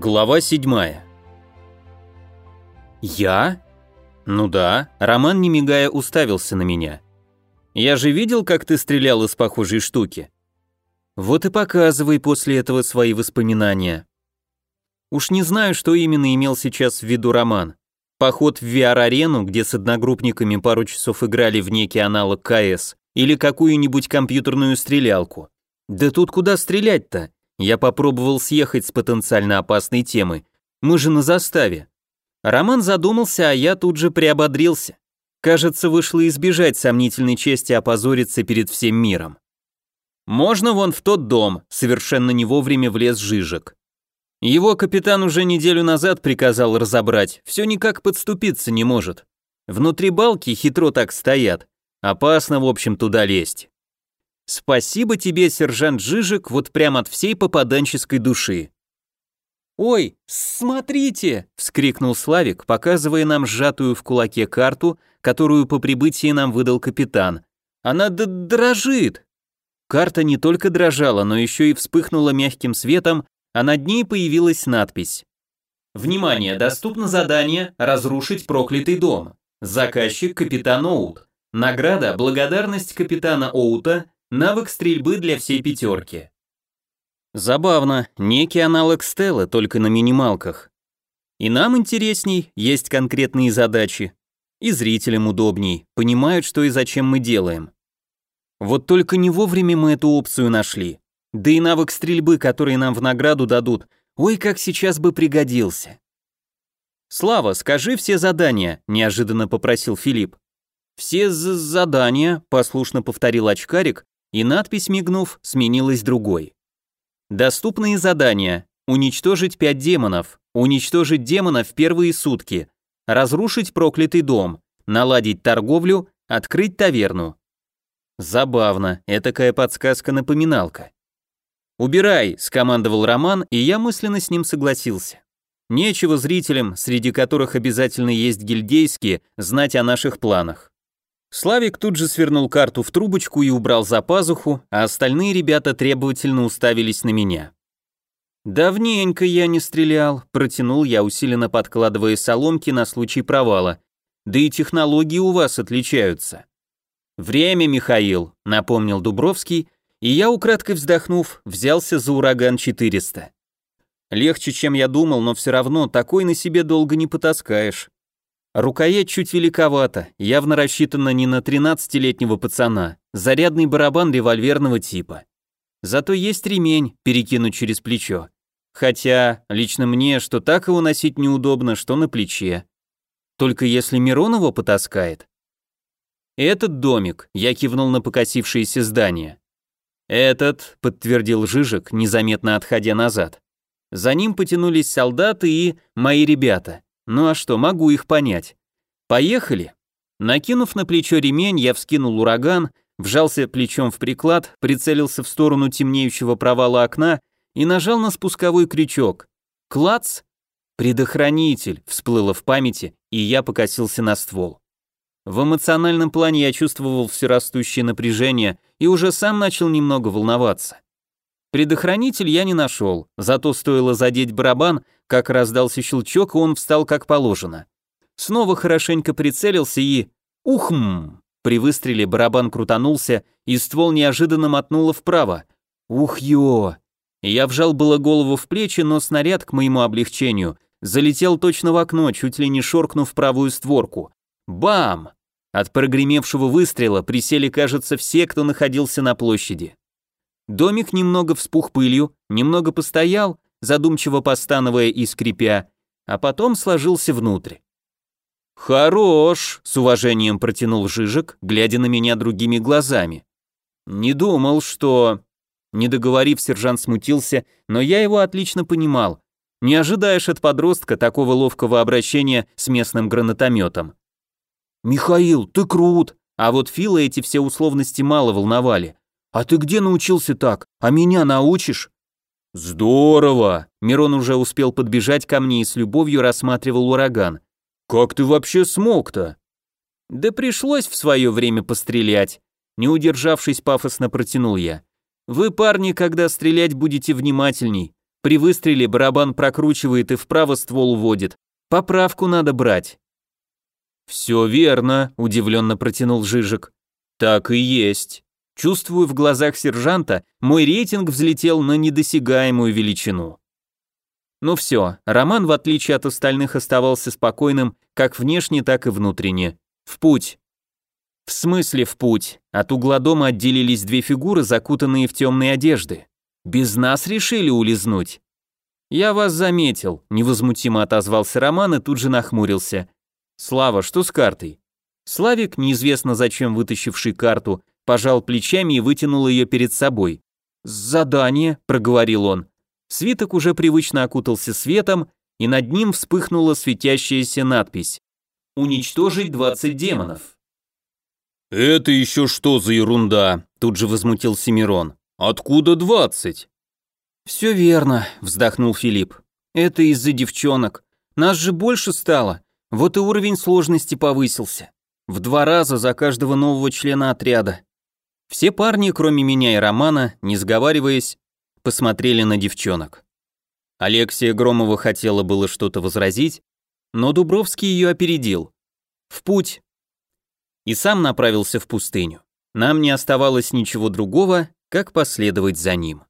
Глава седьмая. «Я?» «Ну да», Роман, не мигая, уставился на меня. «Я же видел, как ты стрелял из похожей штуки». «Вот и показывай после этого свои воспоминания». Уж не знаю, что именно имел сейчас в виду Роман. Поход в VR-арену, где с одногруппниками пару часов играли в некий аналог КС, или какую-нибудь компьютерную стрелялку. Да тут куда стрелять-то? Я попробовал съехать с потенциально опасной темы. Мы же на заставе. Роман задумался, а я тут же приободрился. Кажется, вышло избежать сомнительной чести опозориться перед всем миром. Можно вон в тот дом, совершенно не вовремя влез Жижик. Его капитан уже неделю назад приказал разобрать, все никак подступиться не может. Внутри балки хитро так стоят. Опасно, в общем, туда лезть. Спасибо тебе, сержант Жижик, вот прям от всей попаданческой души. «Ой, смотрите!» – вскрикнул Славик, показывая нам сжатую в кулаке карту, которую по прибытии нам выдал капитан. «Она дрожит!» Карта не только дрожала, но еще и вспыхнула мягким светом, а над ней появилась надпись. «Внимание! Доступно задание «Разрушить проклятый дом». Заказчик – капитан Оут. Награда – благодарность капитана Оута Навык стрельбы для всей пятерки. Забавно, некий аналог Стеллы, только на минималках. И нам интересней, есть конкретные задачи. И зрителям удобней, понимают, что и зачем мы делаем. Вот только не вовремя мы эту опцию нашли. Да и навык стрельбы, который нам в награду дадут, ой, как сейчас бы пригодился. «Слава, скажи все задания», – неожиданно попросил Филипп. «Все задания», – послушно повторил очкарик, и надпись, мигнув, сменилась другой. Доступные задания. Уничтожить пять демонов. Уничтожить демона в первые сутки. Разрушить проклятый дом. Наладить торговлю. Открыть таверну. Забавно, этакая подсказка-напоминалка. «Убирай», — скомандовал Роман, и я мысленно с ним согласился. Нечего зрителям, среди которых обязательно есть гильдейские, знать о наших планах. Славик тут же свернул карту в трубочку и убрал за пазуху, а остальные ребята требовательно уставились на меня. «Давненько я не стрелял», — протянул я, усиленно подкладывая соломки на случай провала. «Да и технологии у вас отличаются». «Время, Михаил», — напомнил Дубровский, и я, украдкой вздохнув, взялся за ураган 400. Легче, чем я думал, но все равно такой на себе долго не потаскаешь. Рукоять чуть великовата, явно рассчитана не на 13-летнего пацана, зарядный барабан револьверного типа. Зато есть ремень, перекинуть через плечо. Хотя, лично мне, что так его носить неудобно, что на плече. Только если Мирон его потаскает. Этот домик, я кивнул на покосившееся здание. Этот, подтвердил Жижик, незаметно отходя назад. За ним потянулись солдаты и мои ребята. Ну а что, могу их понять. Поехали. Накинув на плечо ремень, я вскинул ураган, вжался плечом в приклад, прицелился в сторону темнеющего провала окна и нажал на спусковой крючок. Клац! Предохранитель всплыло в памяти, и я покосился на ствол. В эмоциональном плане я чувствовал все растущее напряжение и уже сам начал немного волноваться. Предохранитель я не нашел, зато стоило задеть барабан, как раздался щелчок, он встал как положено. Снова хорошенько прицелился и... Ухм! При выстреле барабан крутанулся, и ствол неожиданно мотнуло вправо. Ух ё! Я вжал было голову в плечи, но снаряд, к моему облегчению, залетел точно в окно, чуть ли не шоркнув правую створку. Бам! От прогремевшего выстрела присели, кажется, все, кто находился на площади. Домик немного вспух пылью, немного постоял, задумчиво постановая и скрипя, а потом сложился внутрь. «Хорош!» — с уважением протянул Жижик, глядя на меня другими глазами. «Не думал, что...» Не договорив, сержант смутился, но я его отлично понимал. Не ожидаешь от подростка такого ловкого обращения с местным гранатометом. «Михаил, ты крут!» А вот Фила эти все условности мало волновали. «А ты где научился так? А меня научишь?» «Здорово!» Мирон уже успел подбежать ко мне и с любовью рассматривал ураган. «Как ты вообще смог-то?» «Да пришлось в свое время пострелять», не удержавшись, пафосно протянул я. «Вы, парни, когда стрелять будете внимательней. При выстреле барабан прокручивает и вправо ствол уводит. Поправку надо брать. Все верно, удивленно протянул Жижик. Так и есть. Чувствую в глазах сержанта, мой рейтинг взлетел на недосягаемую величину. Ну все, Роман, в отличие от остальных, оставался спокойным, как внешне, так и внутренне. В путь. В смысле в путь? От угла дома отделились две фигуры, закутанные в темные одежды. Без нас решили улизнуть. Я вас заметил, невозмутимо отозвался Роман и тут же нахмурился. Слава, что с картой? Славик, неизвестно зачем вытащивший карту, пожал плечами и вытянул ее перед собой. «Задание», — проговорил он. Свиток уже привычно окутался светом, и над ним вспыхнула светящаяся надпись «Уничтожить 20 демонов». «Это еще что за ерунда?» – тут же возмутился Мирон. «Откуда двадцать?» «Все верно», – вздохнул Филипп. «Это из-за девчонок. Нас же больше стало. Вот и уровень сложности повысился. В два раза за каждого нового члена отряда. Все парни, кроме меня и Романа, не сговариваясь, посмотрели на девчонок. Алексия Громова хотела было что-то возразить, но Дубровский ее опередил. «В путь!» и сам направился в пустыню. Нам не оставалось ничего другого, как последовать за ним.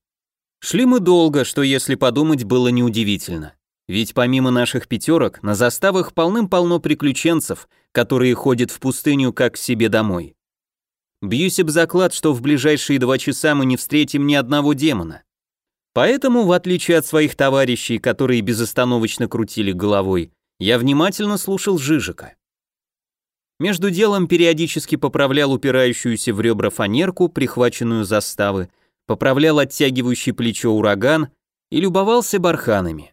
Шли мы долго, что, если подумать, было неудивительно. Ведь помимо наших пятерок, на заставах полным-полно приключенцев, которые ходят в пустыню как к себе домой. Бьюсь об заклад, что в ближайшие два часа мы не встретим ни одного демона. Поэтому, в отличие от своих товарищей, которые безостановочно крутили головой, я внимательно слушал Жижика. Между делом периодически поправлял упирающуюся в ребра фанерку, прихваченную заставы, поправлял оттягивающий плечо ураган и любовался барханами.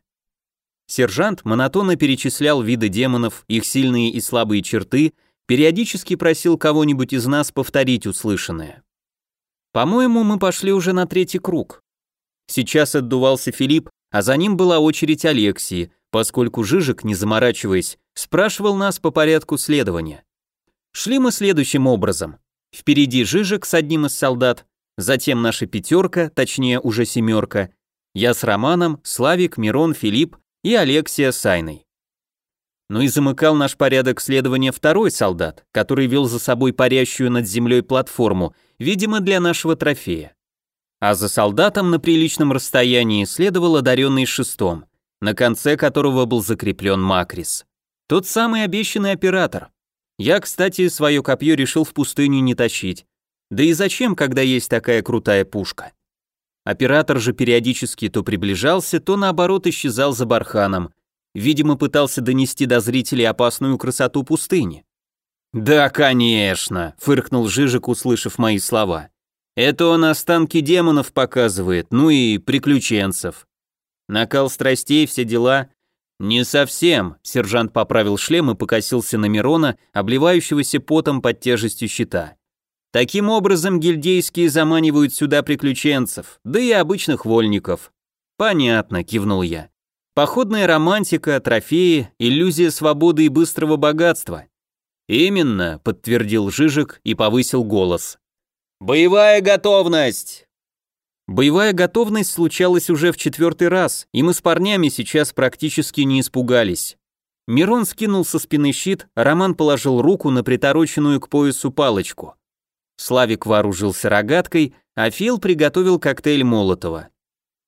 Сержант монотонно перечислял виды демонов, их сильные и слабые черты, периодически просил кого-нибудь из нас повторить услышанное. По-моему, мы пошли уже на третий круг. Сейчас отдувался Филипп, а за ним была очередь Алексии, поскольку Жижик, не заморачиваясь, спрашивал нас по порядку следования. Шли мы следующим образом. Впереди Жижик с одним из солдат, затем наша пятерка, точнее уже семерка, я с Романом, Славик, Мирон, Филипп и Алексия с Айной. Ну и замыкал наш порядок следования второй солдат, который вел за собой парящую над землей платформу, видимо, для нашего трофея. А за солдатом на приличном расстоянии следовал одаренный шестом, на конце которого был закреплен Макрис. Тот самый обещанный оператор, я, кстати, свое копье решил в пустыню не тащить. Да и зачем, когда есть такая крутая пушка? Оператор же периодически то приближался, то наоборот исчезал за барханом. Видимо, пытался донести до зрителей опасную красоту пустыни. «Да, конечно», — фыркнул Жижик, услышав мои слова. «Это он останки демонов показывает, ну и приключенцев. Накал страстей, все дела, «Не совсем», — сержант поправил шлем и покосился на Мирона, обливающегося потом под тяжестью щита. «Таким образом гильдейские заманивают сюда приключенцев, да и обычных вольников». «Понятно», — кивнул я. «Походная романтика, трофеи, иллюзия свободы и быстрого богатства». «Именно», — подтвердил Жижик и повысил голос. «Боевая готовность! Боевая готовность случалась уже в четвертый раз, и мы с парнями сейчас практически не испугались. Мирон скинул со спины щит, Роман положил руку на притороченную к поясу палочку. Славик вооружился рогаткой, а Фил приготовил коктейль Молотова.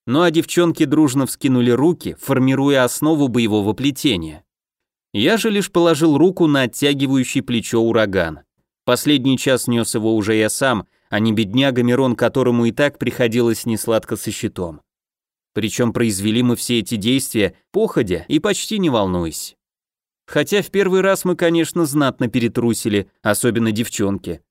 Ну а девчонки дружно вскинули руки, формируя основу боевого плетения. Я же лишь положил руку на оттягивающий плечо ураган. Последний час нес его уже я сам, а не бедняга Мирон, которому и так приходилось несладко со щитом. Причем произвели мы все эти действия, походя и почти не волнуясь. Хотя в первый раз мы, конечно, знатно перетрусили, особенно девчонки.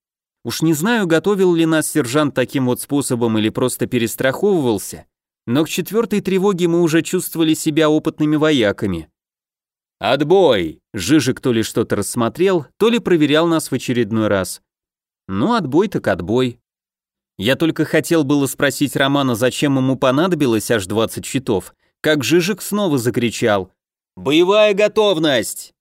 Уж не знаю, готовил ли нас сержант таким вот способом или просто перестраховывался, но к четвертой тревоге мы уже чувствовали себя опытными вояками. «Отбой!» Жижик то ли что-то рассмотрел, то ли проверял нас в очередной раз. Ну, отбой так отбой. Я только хотел было спросить Романа, зачем ему понадобилось аж 20 щитов, как Жижик снова закричал «Боевая готовность!».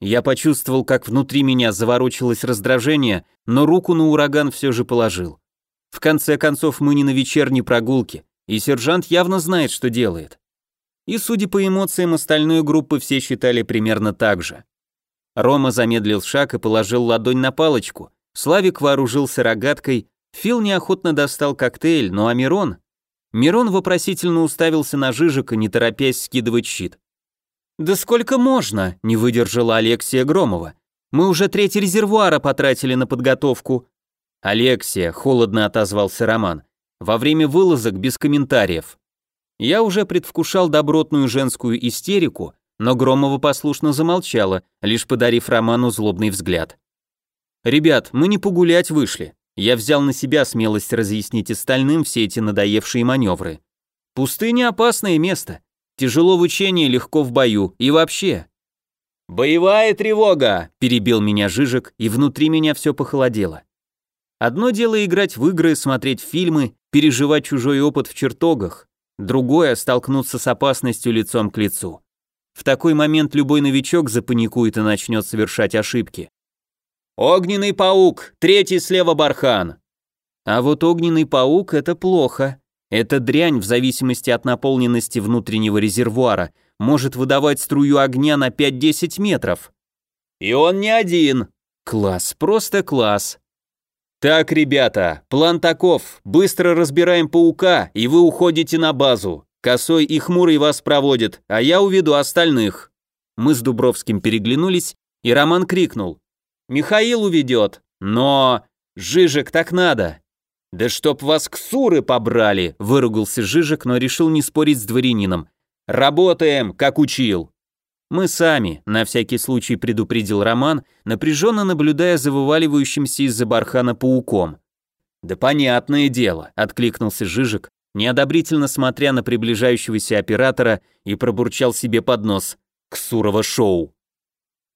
Я почувствовал, как внутри меня заворочилось раздражение, но руку на ураган все же положил. В конце концов, мы не на вечерней прогулке, и сержант явно знает, что делает. И, судя по эмоциям остальной группы, все считали примерно так же. Рома замедлил шаг и положил ладонь на палочку. Славик вооружился рогаткой, Фил неохотно достал коктейль, ну а Мирон... Мирон вопросительно уставился на Жижика, не торопясь скидывать щит. «Да сколько можно?» – не выдержала Алексия Громова. «Мы уже треть резервуара потратили на подготовку». «Алексия», – холодно отозвался Роман, – «во время вылазок без комментариев». Я уже предвкушал добротную женскую истерику, но Громова послушно замолчала, лишь подарив Роману злобный взгляд. «Ребят, мы не погулять вышли. Я взял на себя смелость разъяснить остальным все эти надоевшие маневры. Пустыня – опасное место. Тяжело в учении, легко в бою. И вообще. «Боевая тревога!» – перебил меня Жижик, и внутри меня все похолодело. Одно дело играть в игры, смотреть фильмы, переживать чужой опыт в чертогах. Другое – столкнуться с опасностью лицом к лицу. В такой момент любой новичок запаникует и начнет совершать ошибки. «Огненный паук! Третий слева бархан!» А вот огненный паук — это плохо. Эта дрянь, в зависимости от наполненности внутреннего резервуара, может выдавать струю огня на 5-10 метров. И он не один. Класс, просто класс. Так, ребята, план таков. Быстро разбираем паука, и вы уходите на базу. Косой и Хмурый вас проводят, а я уведу остальных. Мы с Дубровским переглянулись, и Роман крикнул. Михаил уведет, но... Жижик так надо. Да чтоб вас ксуры побрали, выругался Жижик, но решил не спорить с дворянином. Работаем, как учил. Мы сами, на всякий случай предупредил Роман, напряженно наблюдая за вываливающимся из-за бархана пауком. Да понятное дело, откликнулся Жижик, неодобрительно смотря на приближающегося оператора и пробурчал себе под нос. Ксурово шоу.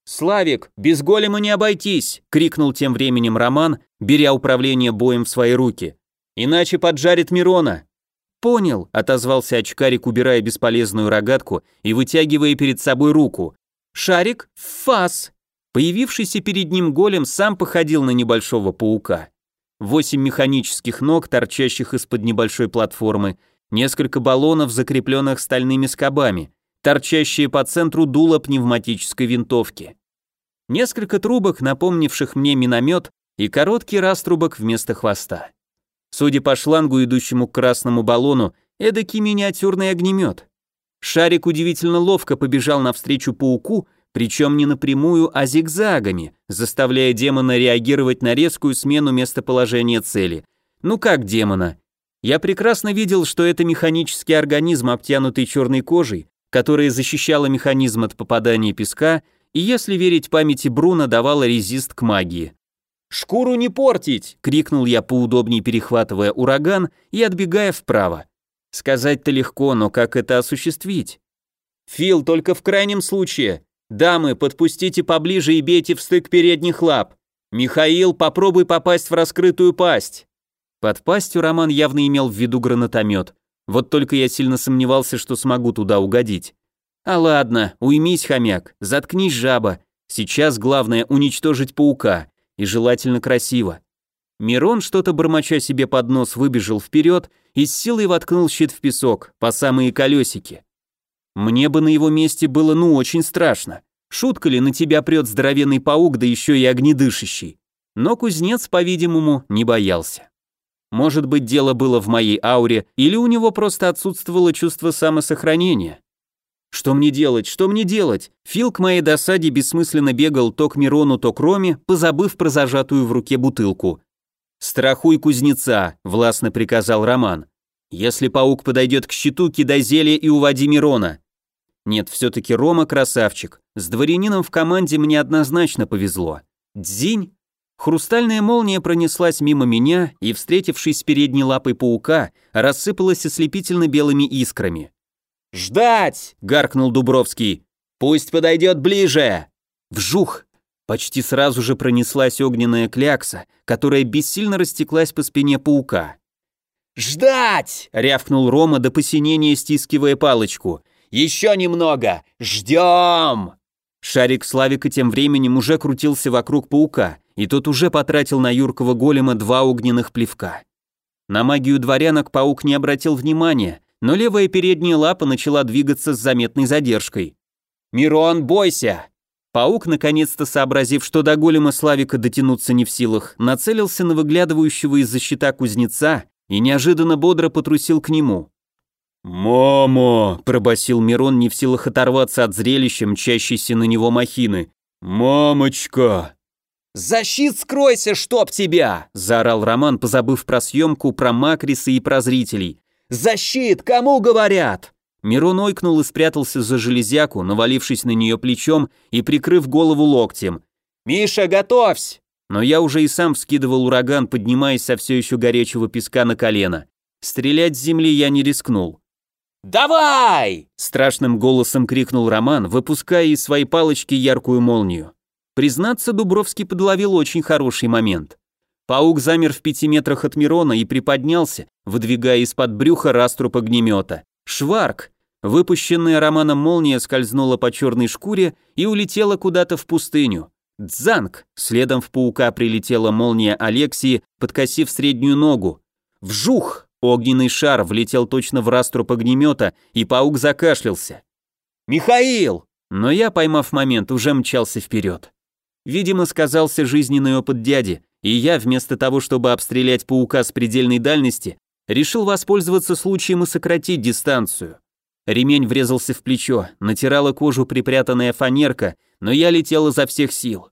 «Славик, без голема не обойтись!» — крикнул тем временем Роман, беря управление боем в свои руки. «Иначе поджарит Мирона!» «Понял», — отозвался очкарик, убирая бесполезную рогатку и вытягивая перед собой руку. «Шарик, фас!» Появившийся перед ним голем сам походил на небольшого паука. Восемь механических ног, торчащих из-под небольшой платформы, несколько баллонов, закрепленных стальными скобами, торчащие по центру дула пневматической винтовки. Несколько трубок, напомнивших мне миномет, и короткий раструбок вместо хвоста. Судя по шлангу, идущему к красному баллону, эдакий миниатюрный огнемет. Шарик удивительно ловко побежал навстречу пауку, причем не напрямую, а зигзагами, заставляя демона реагировать на резкую смену местоположения цели. Ну как демона? Я прекрасно видел, что это механический организм, обтянутый черной кожей, которая защищала механизм от попадания песка и, если верить памяти Бруно, давала резист к магии. «Шкуру не портить!» — крикнул я, поудобнее перехватывая ураган и отбегая вправо. Сказать-то легко, но как это осуществить? «Фил, только в крайнем случае. Дамы, подпустите поближе и бейте в стык передних лап. Михаил, попробуй попасть в раскрытую пасть». Под пастью Роман явно имел в виду гранатомет. Вот только я сильно сомневался, что смогу туда угодить. А ладно, уймись, хомяк, заткнись, жаба. Сейчас главное уничтожить паука, и желательно красиво. Мирон, что-то бормоча себе под нос, выбежал вперед и с силой воткнул щит в песок, по самые колесики. Мне бы на его месте было ну очень страшно. Шутка ли на тебя прет здоровенный паук, да еще и огнедышащий? Но кузнец, по-видимому, не боялся. Может быть, дело было в моей ауре, или у него просто отсутствовало чувство самосохранения. Что мне делать? Что мне делать? Фил к моей досаде бессмысленно бегал то к Мирону, то к Роме, позабыв про зажатую в руке бутылку. «Страхуй кузнеца», — властно приказал Роман. «Если паук подойдет к щиту, кидай зелье и уводи Мирона». Нет, все-таки Рома красавчик. С дворянином в команде мне однозначно повезло. Дзинь Хрустальная молния пронеслась мимо меня и, встретившись с передней лапой паука, рассыпалась ослепительно белыми искрами. «Ждать!» — гаркнул Дубровский. «Пусть подойдет ближе!» Вжух! Почти сразу же пронеслась огненная клякса, которая бессильно растеклась по спине паука. «Ждать!» — рявкнул Рома до посинения, стискивая палочку. «Еще немного! Ждем!» Шарик Славика тем временем уже крутился вокруг паука, и тот уже потратил на юркого голема два огненных плевка. На магию дворянок паук не обратил внимания, но левая передняя лапа начала двигаться с заметной задержкой. «Мирон, бойся!» Паук, наконец-то сообразив, что до голема Славика дотянуться не в силах, нацелился на выглядывающего из-за щита кузнеца и неожиданно бодро потрусил к нему. «Мама!» – пробасил Мирон, не в силах оторваться от зрелища, мчащейся на него махины. «Мамочка!» «Защит, скройся, чтоб тебя!» – заорал Роман, позабыв про съемку, про Макриса и про зрителей. «Защит! Кому говорят?» Мирон ойкнул и спрятался за железяку, навалившись на нее плечом и прикрыв голову локтем. «Миша, готовься!» Но я уже и сам вскидывал ураган, поднимаясь со все еще горячего песка на колено. Стрелять с земли я не рискнул. «Давай!» – страшным голосом крикнул Роман, выпуская из своей палочки яркую молнию. Признаться, Дубровский подловил очень хороший момент. Паук замер в пяти метрах от Мирона и приподнялся, выдвигая из-под брюха раструб огнемета. Шварк! Выпущенная Романом молния скользнула по черной шкуре и улетела куда-то в пустыню. Дзанг! Следом в паука прилетела молния Алексии, подкосив среднюю ногу. Вжух! Огненный шар влетел точно в раструб огнемета, и паук закашлялся. «Михаил!» Но я, поймав момент, уже мчался вперед. Видимо, сказался жизненный опыт дяди, и я, вместо того, чтобы обстрелять паука с предельной дальности, решил воспользоваться случаем и сократить дистанцию. Ремень врезался в плечо, натирала кожу припрятанная фанерка, но я летел изо всех сил.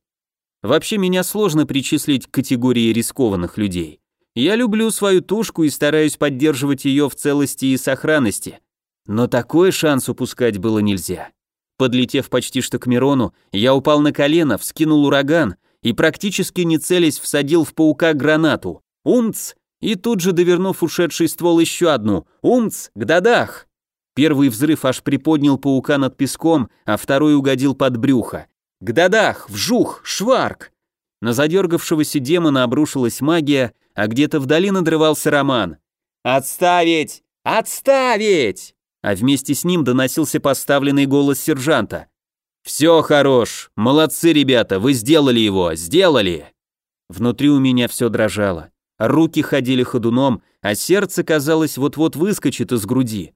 Вообще меня сложно причислить к категории рискованных людей. Я люблю свою тушку и стараюсь поддерживать ее в целости и сохранности. Но такой шанс упускать было нельзя. Подлетев почти что к Мирону, я упал на колено, вскинул ураган и практически не целясь всадил в паука гранату. Умц! И тут же, довернув ушедший ствол еще одну. Умц! К дадах! Первый взрыв аж приподнял паука над песком, а второй угодил под брюхо. К дадах! Вжух! Шварк! На задергавшегося демона обрушилась магия, а где-то вдали надрывался Роман. «Отставить! Отставить!» А вместе с ним доносился поставленный голос сержанта. «Все хорош! Молодцы, ребята! Вы сделали его! Сделали!» Внутри у меня все дрожало. Руки ходили ходуном, а сердце, казалось, вот-вот выскочит из груди.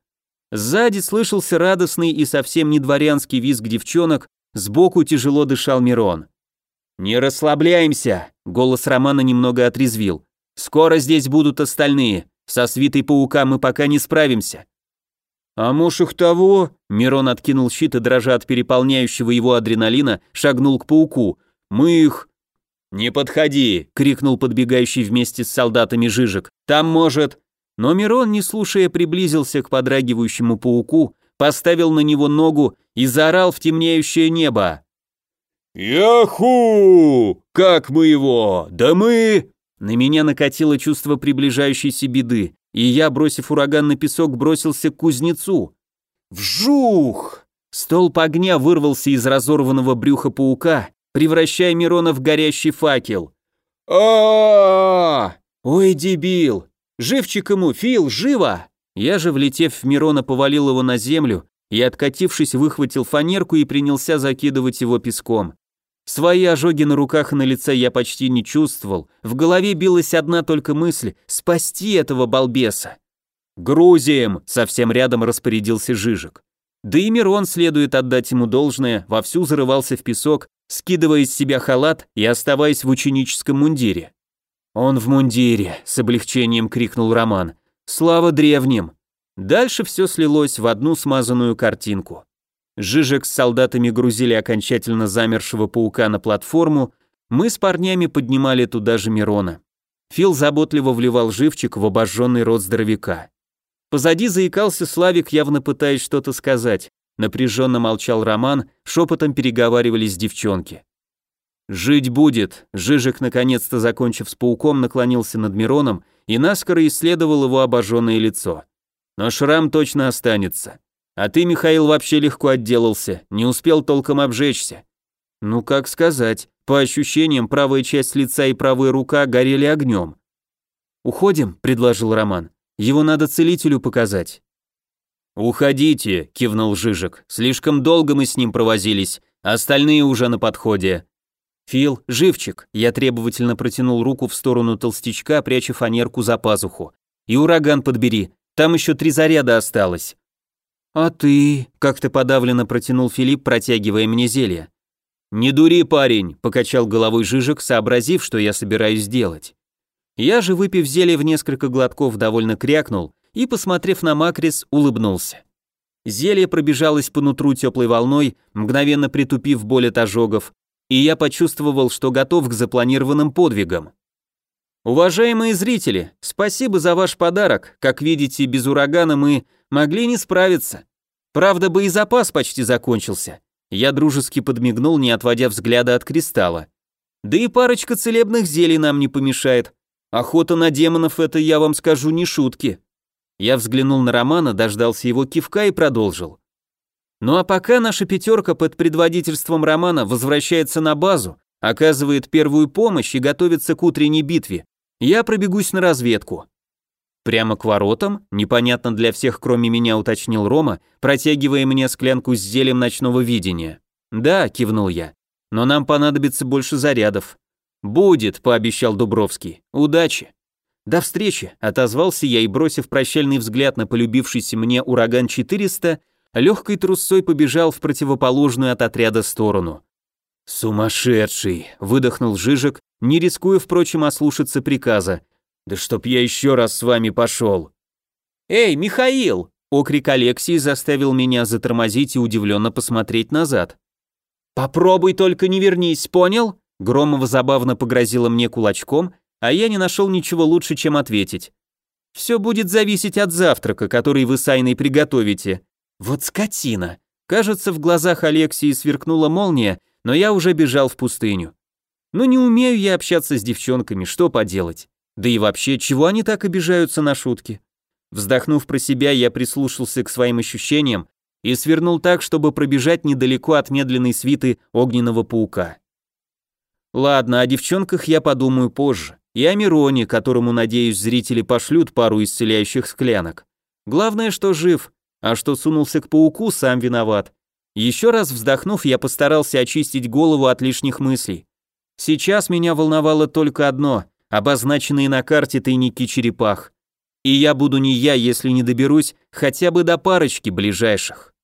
Сзади слышался радостный и совсем не дворянский визг девчонок, сбоку тяжело дышал Мирон. «Не расслабляемся!» — голос Романа немного отрезвил. Скоро здесь будут остальные. Со свитой паука мы пока не справимся. А муж их того? Мирон откинул щит и, дрожа от переполняющего его адреналина, шагнул к пауку. Мы их... «Не подходи!» — крикнул подбегающий вместе с солдатами Жижик. «Там может...» Но Мирон, не слушая, приблизился к подрагивающему пауку, поставил на него ногу и заорал в темнеющее небо. «Яху! Как мы его? Да мы...» На меня накатило чувство приближающейся беды, и я, бросив ураган на песок, бросился к кузнецу. Вжух! Столб огня вырвался из разорванного брюха паука, превращая Мирона в горящий факел. а Ой, дебил! Живчик ему, Фил, живо! Я же, влетев в Мирона, повалил его на землю и, откатившись, выхватил фанерку и принялся закидывать его песком. Свои ожоги на руках и на лице я почти не чувствовал. В голове билась одна только мысль — спасти этого балбеса. «Грузием!» — совсем рядом распорядился Жижик. Да и Мирон, следует отдать ему должное, вовсю зарывался в песок, скидывая из себя халат и оставаясь в ученическом мундире. «Он в мундире!» — с облегчением крикнул Роман. «Слава древним!» Дальше все слилось в одну смазанную картинку. Жижек с солдатами грузили окончательно замершего паука на платформу, мы с парнями поднимали туда же Мирона. Фил заботливо вливал живчик в обожженный рот здоровяка. Позади заикался Славик, явно пытаясь что-то сказать. Напряженно молчал Роман, шепотом переговаривались девчонки. «Жить будет!» Жижик, наконец-то закончив с пауком, наклонился над Мироном и наскоро исследовал его обожженное лицо. «Но шрам точно останется. А ты, Михаил, вообще легко отделался, не успел толком обжечься. Ну, как сказать, по ощущениям, правая часть лица и правая рука горели огнем. «Уходим», — предложил Роман. «Его надо целителю показать». «Уходите», — кивнул Жижик. «Слишком долго мы с ним провозились, остальные уже на подходе». «Фил, живчик», — я требовательно протянул руку в сторону толстячка, пряча фанерку за пазуху. И ураган подбери, там еще три заряда осталось». «А ты?» — как-то подавленно протянул Филипп, протягивая мне зелье. «Не дури, парень», — покачал головой Жижик, сообразив, что я собираюсь сделать. Я же, выпив зелье в несколько глотков, довольно крякнул и, посмотрев на Макрис, улыбнулся. Зелье пробежалось по нутру теплой волной, мгновенно притупив боль от ожогов, и я почувствовал, что готов к запланированным подвигам. Уважаемые зрители, спасибо за ваш подарок. Как видите, без урагана мы могли не справиться. Правда, боезапас почти закончился. Я дружески подмигнул, не отводя взгляда от кристалла. Да и парочка целебных зелий нам не помешает. Охота на демонов это, я вам скажу, не шутки. Я взглянул на Романа, дождался его кивка и продолжил. Ну а пока наша пятерка под предводительством Романа возвращается на базу, оказывает первую помощь и готовится к утренней битве, я пробегусь на разведку. Прямо к воротам, непонятно для всех, кроме меня, уточнил Рома, протягивая мне склянку с зелем ночного видения. Да, кивнул я. Но нам понадобится больше зарядов. Будет, пообещал Дубровский. Удачи. «До встречи», — отозвался я и, бросив прощальный взгляд на полюбившийся мне ураган 400, легкой трусцой побежал в противоположную от отряда сторону. «Сумасшедший!» — выдохнул Жижик, не рискуя, впрочем, ослушаться приказа. «Да чтоб я еще раз с вами пошел!» «Эй, Михаил!» — окрик Алексии заставил меня затормозить и удивленно посмотреть назад. «Попробуй только не вернись, понял?» Громова забавно погрозила мне кулачком, а я не нашел ничего лучше, чем ответить. Все будет зависеть от завтрака, который вы с Айной приготовите. Вот скотина. Кажется, в глазах Алексии сверкнула молния, но я уже бежал в пустыню. Но не умею я общаться с девчонками, что поделать. Да и вообще, чего они так обижаются на шутки? Вздохнув про себя, я прислушался к своим ощущениям и свернул так, чтобы пробежать недалеко от медленной свиты огненного паука. Ладно, о девчонках я подумаю позже и о Мироне, которому, надеюсь, зрители пошлют пару исцеляющих склянок. Главное, что жив, а что сунулся к пауку, сам виноват. Еще раз вздохнув, я постарался очистить голову от лишних мыслей. Сейчас меня волновало только одно – обозначенные на карте тайники черепах. И я буду не я, если не доберусь хотя бы до парочки ближайших.